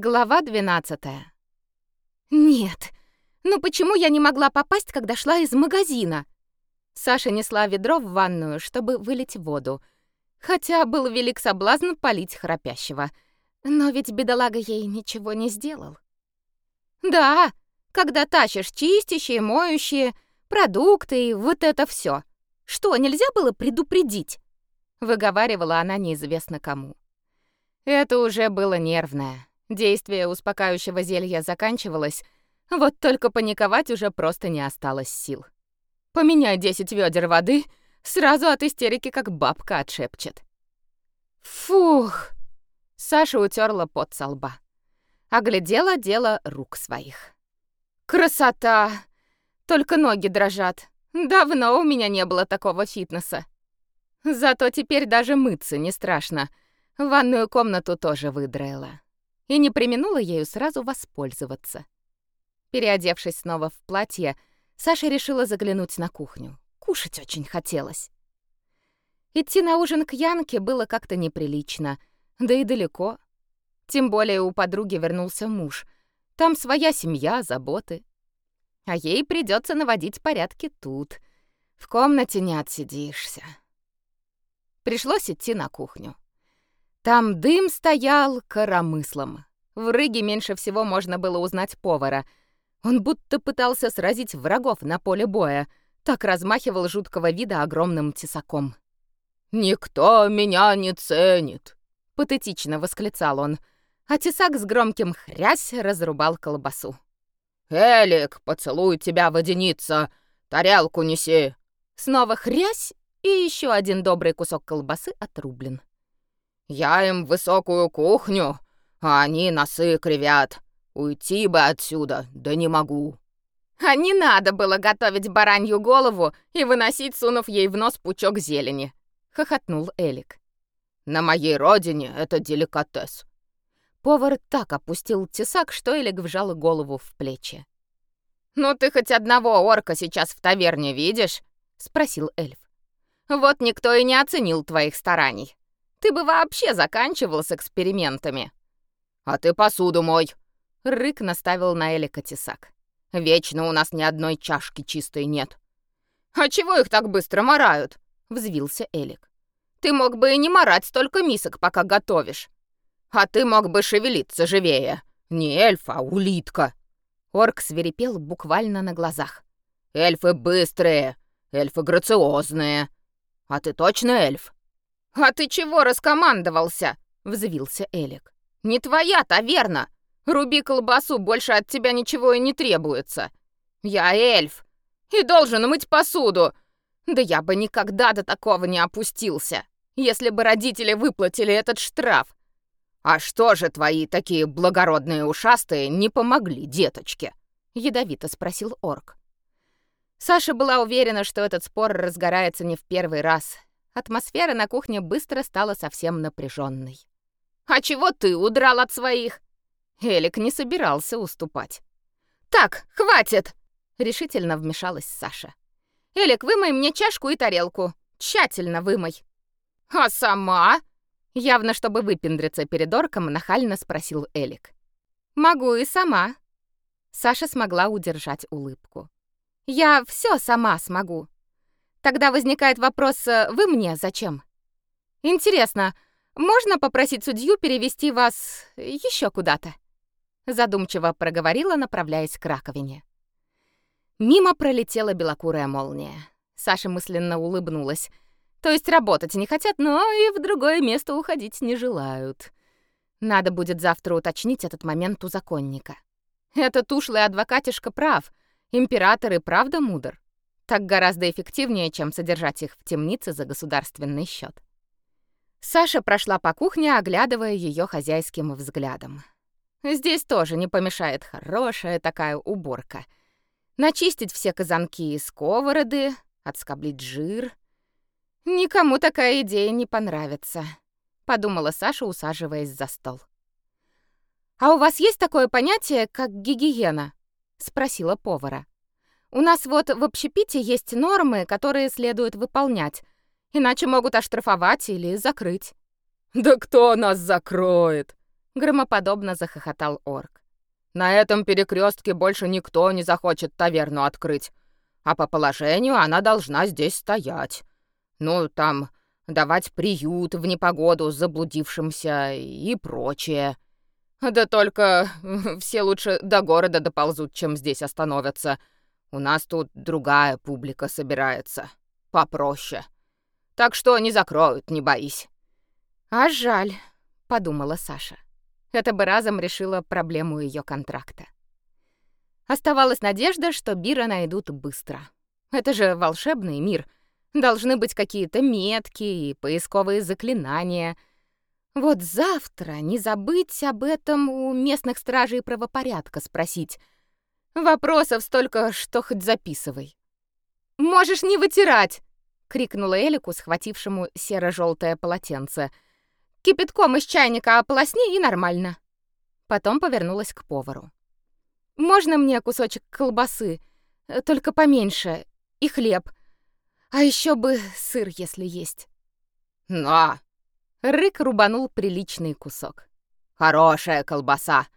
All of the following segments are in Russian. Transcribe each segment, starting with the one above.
Глава 12. Нет. Ну почему я не могла попасть, когда шла из магазина? Саша несла ведро в ванную, чтобы вылить воду. Хотя был велик соблазн полить храпящего. Но ведь бедолага ей ничего не сделал. Да, когда тащишь чистящие, моющие, продукты и вот это все. Что, нельзя было предупредить? Выговаривала она неизвестно кому. Это уже было нервное. Действие успокаивающего зелья заканчивалось, вот только паниковать уже просто не осталось сил. Поменяй 10 ведер воды, сразу от истерики как бабка отшепчет. Фух! Саша утерла пот со лба. Оглядела дело рук своих. Красота! Только ноги дрожат. Давно у меня не было такого фитнеса. Зато теперь даже мыться не страшно. Ванную комнату тоже выдраила и не преминула ею сразу воспользоваться. Переодевшись снова в платье, Саша решила заглянуть на кухню. Кушать очень хотелось. Идти на ужин к Янке было как-то неприлично, да и далеко. Тем более у подруги вернулся муж. Там своя семья, заботы. А ей придется наводить порядки тут. В комнате не отсидишься. Пришлось идти на кухню. Там дым стоял коромыслом. В Рыге меньше всего можно было узнать повара. Он будто пытался сразить врагов на поле боя, так размахивал жуткого вида огромным тесаком. «Никто меня не ценит!» — патетично восклицал он, а тесак с громким хрясь разрубал колбасу. «Элик, поцелуй тебя, водяница! Тарелку неси!» Снова хрясь, и еще один добрый кусок колбасы отрублен. Я им высокую кухню, а они носы кривят. Уйти бы отсюда, да не могу». А не надо было готовить баранью голову и выносить, сунув ей в нос пучок зелени, хохотнул Элик. На моей родине это деликатес. Повар так опустил тесак, что Элик вжал голову в плечи. «Ну ты хоть одного орка сейчас в таверне видишь?» — спросил эльф. «Вот никто и не оценил твоих стараний. Ты бы вообще заканчивал с экспериментами. А ты посуду мой. Рык наставил на Элика тесак. Вечно у нас ни одной чашки чистой нет. А чего их так быстро морают? Взвился Элик. Ты мог бы и не морать столько мисок, пока готовишь. А ты мог бы шевелиться живее. Не эльф, а улитка. Орк свирепел буквально на глазах. Эльфы быстрые, эльфы грациозные. А ты точно эльф? «А ты чего раскомандовался?» — взвился Элик. «Не твоя таверна! Руби колбасу, больше от тебя ничего и не требуется. Я эльф и должен мыть посуду. Да я бы никогда до такого не опустился, если бы родители выплатили этот штраф. А что же твои такие благородные ушастые не помогли деточке?» — ядовито спросил орк. Саша была уверена, что этот спор разгорается не в первый раз, Атмосфера на кухне быстро стала совсем напряженной. «А чего ты удрал от своих?» Элик не собирался уступать. «Так, хватит!» — решительно вмешалась Саша. «Элик, вымой мне чашку и тарелку. Тщательно вымой». «А сама?» Явно, чтобы выпендриться перед орком, нахально спросил Элик. «Могу и сама». Саша смогла удержать улыбку. «Я все сама смогу. Тогда возникает вопрос, э, вы мне зачем? Интересно, можно попросить судью перевести вас еще куда-то? Задумчиво проговорила, направляясь к раковине. Мимо пролетела белокурая молния. Саша мысленно улыбнулась. То есть работать не хотят, но и в другое место уходить не желают. Надо будет завтра уточнить этот момент у законника. Этот ушлый адвокатишка прав. Император и правда мудр. Так гораздо эффективнее, чем содержать их в темнице за государственный счет. Саша прошла по кухне, оглядывая ее хозяйским взглядом. Здесь тоже не помешает хорошая такая уборка. Начистить все казанки и сковороды, отскоблить жир. Никому такая идея не понравится, подумала Саша, усаживаясь за стол. А у вас есть такое понятие, как гигиена? спросила повара. У нас вот в общепите есть нормы, которые следует выполнять, иначе могут оштрафовать или закрыть. Да кто нас закроет? Громоподобно захохотал орк. «На этом перекрестке больше никто не захочет таверну открыть, а по положению она должна здесь стоять. Ну, там, давать приют в непогоду заблудившимся и прочее. Да только все лучше до города доползут, чем здесь остановятся. У нас тут другая публика собирается, попроще. Так что не закроют, не боись». «А жаль», — подумала Саша. Это бы разом решило проблему ее контракта. Оставалась надежда, что Бира найдут быстро. Это же волшебный мир. Должны быть какие-то метки и поисковые заклинания. Вот завтра не забыть об этом у местных стражей правопорядка спросить. Вопросов столько, что хоть записывай. «Можешь не вытирать!» — крикнула Элику, схватившему серо желтое полотенце — Кипятком из чайника ополосни и нормально. Потом повернулась к повару. Можно мне кусочек колбасы, только поменьше, и хлеб. А еще бы сыр, если есть. На. Рык рубанул приличный кусок. Хорошая колбаса.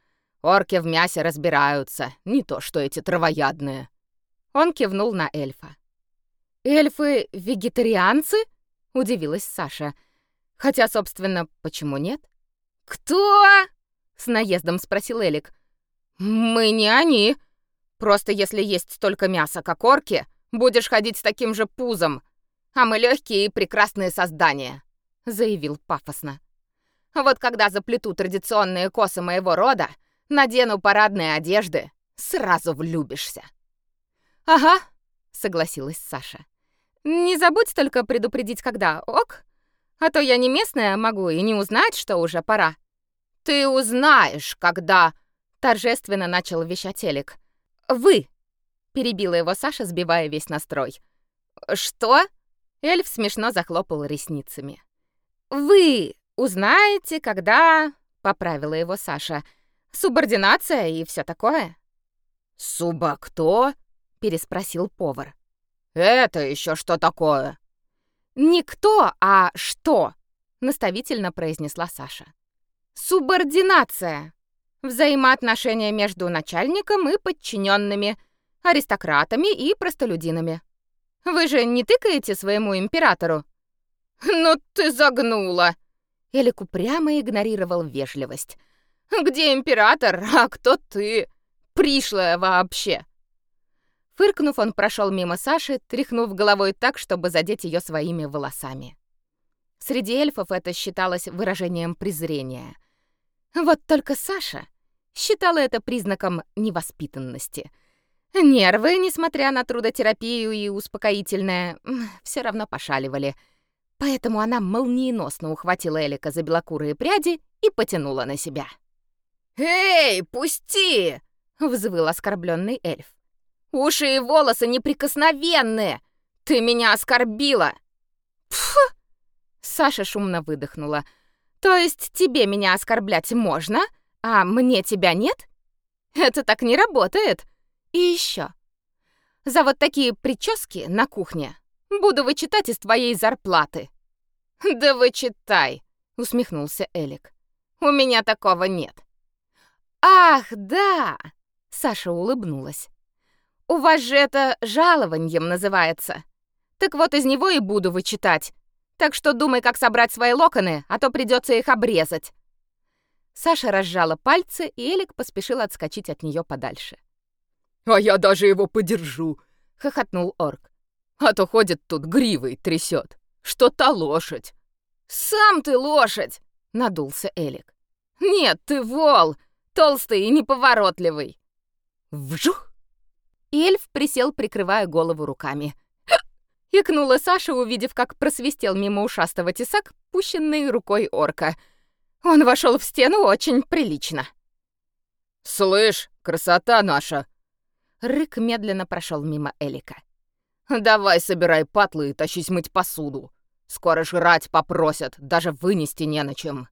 Орки в мясе разбираются, не то что эти травоядные. Он кивнул на эльфа. Эльфы вегетарианцы? удивилась Саша. Хотя, собственно, почему нет? «Кто?» — с наездом спросил Элик. «Мы не они. Просто если есть столько мяса, как орки, будешь ходить с таким же пузом. А мы легкие и прекрасные создания», — заявил пафосно. «Вот когда заплету традиционные косы моего рода, надену парадные одежды, сразу влюбишься». «Ага», — согласилась Саша. «Не забудь только предупредить, когда, ок?» А то я не местная, могу и не узнать, что уже пора. Ты узнаешь, когда, торжественно начал вещать Элик. Вы, перебила его Саша, сбивая весь настрой. Что? Эльф смешно захлопал ресницами. Вы узнаете, когда, поправила его Саша. Субординация и все такое. Суба кто? переспросил повар. Это еще что такое? «Не кто, а что!» — наставительно произнесла Саша. «Субординация. Взаимоотношения между начальником и подчиненными, аристократами и простолюдинами. Вы же не тыкаете своему императору?» «Ну ты загнула!» Элик упрямо игнорировал вежливость. «Где император, а кто ты? Пришлая вообще!» Фыркнув, он прошел мимо Саши, тряхнув головой так, чтобы задеть ее своими волосами. Среди эльфов это считалось выражением презрения. Вот только Саша считала это признаком невоспитанности. Нервы, несмотря на трудотерапию и успокоительное, все равно пошаливали. Поэтому она молниеносно ухватила Элика за белокурые пряди и потянула на себя. «Эй, пусти!» — взвыл оскорбленный эльф. Уши и волосы неприкосновенные! Ты меня оскорбила!» «Пф!» Саша шумно выдохнула. «То есть тебе меня оскорблять можно, а мне тебя нет? Это так не работает. И еще. За вот такие прически на кухне буду вычитать из твоей зарплаты». «Да вычитай!» — усмехнулся Элик. «У меня такого нет». «Ах, да!» — Саша улыбнулась. У вас же это жалованием называется. Так вот из него и буду вычитать. Так что думай, как собрать свои локоны, а то придется их обрезать. Саша разжала пальцы, и Элик поспешил отскочить от нее подальше. «А я даже его подержу!» — хохотнул орк. «А то ходит тут гривой трясет. Что та лошадь!» «Сам ты лошадь!» — надулся Элик. «Нет, ты вол, толстый и неповоротливый!» Вжух! Эльф присел, прикрывая голову руками. Икнула Саша, увидев, как просвистел мимо ушастого тесак, пущенный рукой орка. Он вошел в стену очень прилично. «Слышь, красота наша!» Рык медленно прошел мимо Элика. «Давай собирай патлы и тащись мыть посуду. Скоро жрать попросят, даже вынести не на чем».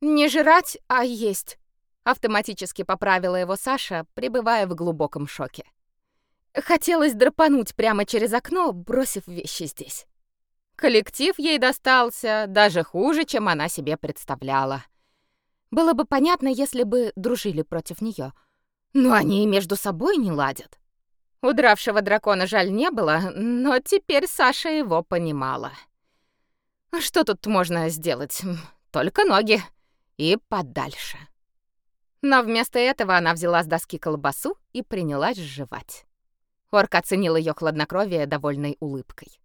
«Не жрать, а есть», — автоматически поправила его Саша, пребывая в глубоком шоке. Хотелось драпануть прямо через окно, бросив вещи здесь. Коллектив ей достался даже хуже, чем она себе представляла. Было бы понятно, если бы дружили против нее. Но они и между собой не ладят. Удравшего дракона жаль не было, но теперь Саша его понимала. Что тут можно сделать? Только ноги. И подальше. Но вместо этого она взяла с доски колбасу и принялась жевать. Орк оценил ее хладнокровие довольной улыбкой.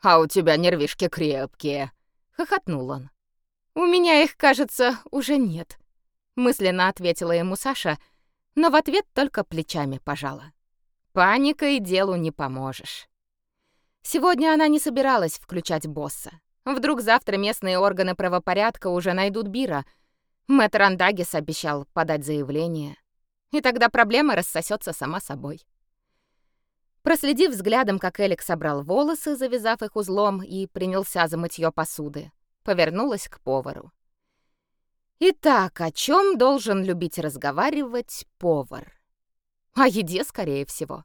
«А у тебя нервишки крепкие», — хохотнул он. «У меня их, кажется, уже нет», — мысленно ответила ему Саша, но в ответ только плечами пожала. Паникой делу не поможешь. Сегодня она не собиралась включать босса. Вдруг завтра местные органы правопорядка уже найдут Бира. Мэтр Андагис обещал подать заявление. И тогда проблема рассосется сама собой. Проследив взглядом, как Элик собрал волосы, завязав их узлом, и принялся за мытье посуды, повернулась к повару. Итак, о чем должен любить разговаривать повар? О еде, скорее всего.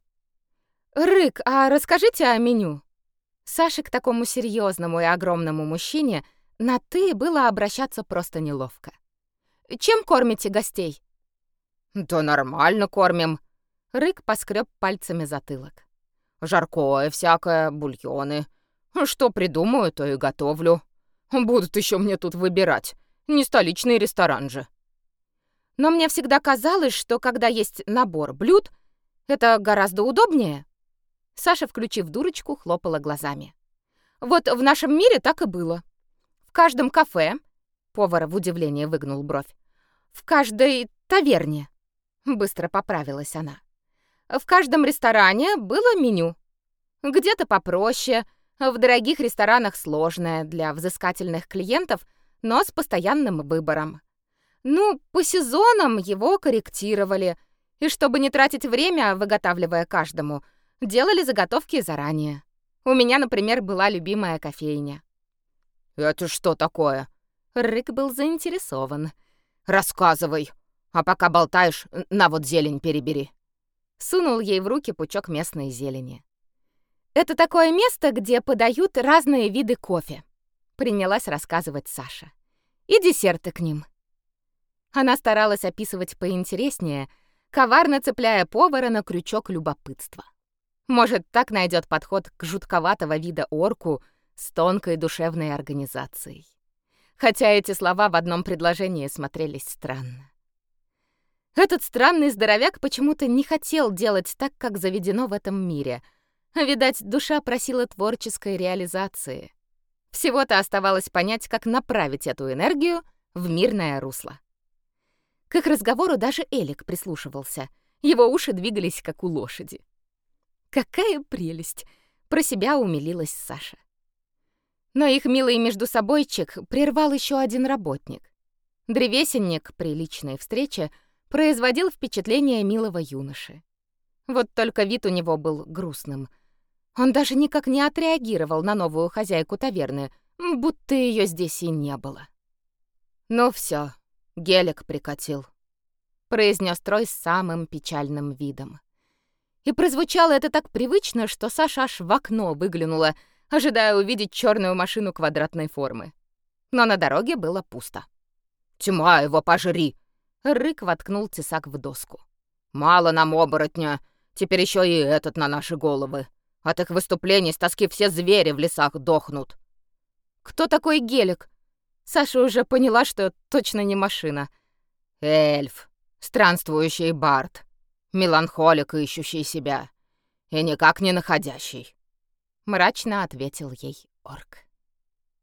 «Рык, а расскажите о меню?» Саше к такому серьезному и огромному мужчине на «ты» было обращаться просто неловко. «Чем кормите гостей?» «Да нормально кормим». Рык поскреб пальцами затылок. «Жаркое всякое, бульоны. Что придумаю, то и готовлю. Будут еще мне тут выбирать. Не столичный ресторан же». Но мне всегда казалось, что когда есть набор блюд, это гораздо удобнее. Саша, включив дурочку, хлопала глазами. Вот в нашем мире так и было. В каждом кафе, повар в удивлении выгнул бровь, в каждой таверне, быстро поправилась она. В каждом ресторане было меню. Где-то попроще, в дорогих ресторанах сложное для взыскательных клиентов, но с постоянным выбором. Ну, по сезонам его корректировали, и чтобы не тратить время, выготавливая каждому, делали заготовки заранее. У меня, например, была любимая кофейня. «Это что такое?» Рык был заинтересован. «Рассказывай, а пока болтаешь, на вот зелень перебери». Сунул ей в руки пучок местной зелени. «Это такое место, где подают разные виды кофе», — принялась рассказывать Саша. «И десерты к ним». Она старалась описывать поинтереснее, коварно цепляя повара на крючок любопытства. Может, так найдет подход к жутковатого вида орку с тонкой душевной организацией. Хотя эти слова в одном предложении смотрелись странно. Этот странный здоровяк почему-то не хотел делать так, как заведено в этом мире. Видать, душа просила творческой реализации. Всего-то оставалось понять, как направить эту энергию в мирное русло. К их разговору даже Элик прислушивался. Его уши двигались, как у лошади. Какая прелесть! Про себя умилилась Саша. Но их милый между собойчик прервал еще один работник. Древесенник при личной встрече производил впечатление милого юноши. Вот только вид у него был грустным. Он даже никак не отреагировал на новую хозяйку таверны, будто ее здесь и не было. Ну все, Гелик прикатил, произнес Трой с самым печальным видом. И прозвучало это так привычно, что Саша аж в окно выглянула, ожидая увидеть черную машину квадратной формы. Но на дороге было пусто. «Тьма его пожри!» Рык воткнул тесак в доску. «Мало нам оборотня, теперь еще и этот на наши головы. От их выступлений с тоски все звери в лесах дохнут». «Кто такой Гелик?» Саша уже поняла, что точно не машина. Эльф, странствующий бард, меланхолик, ищущий себя и никак не находящий. Мрачно ответил ей орк.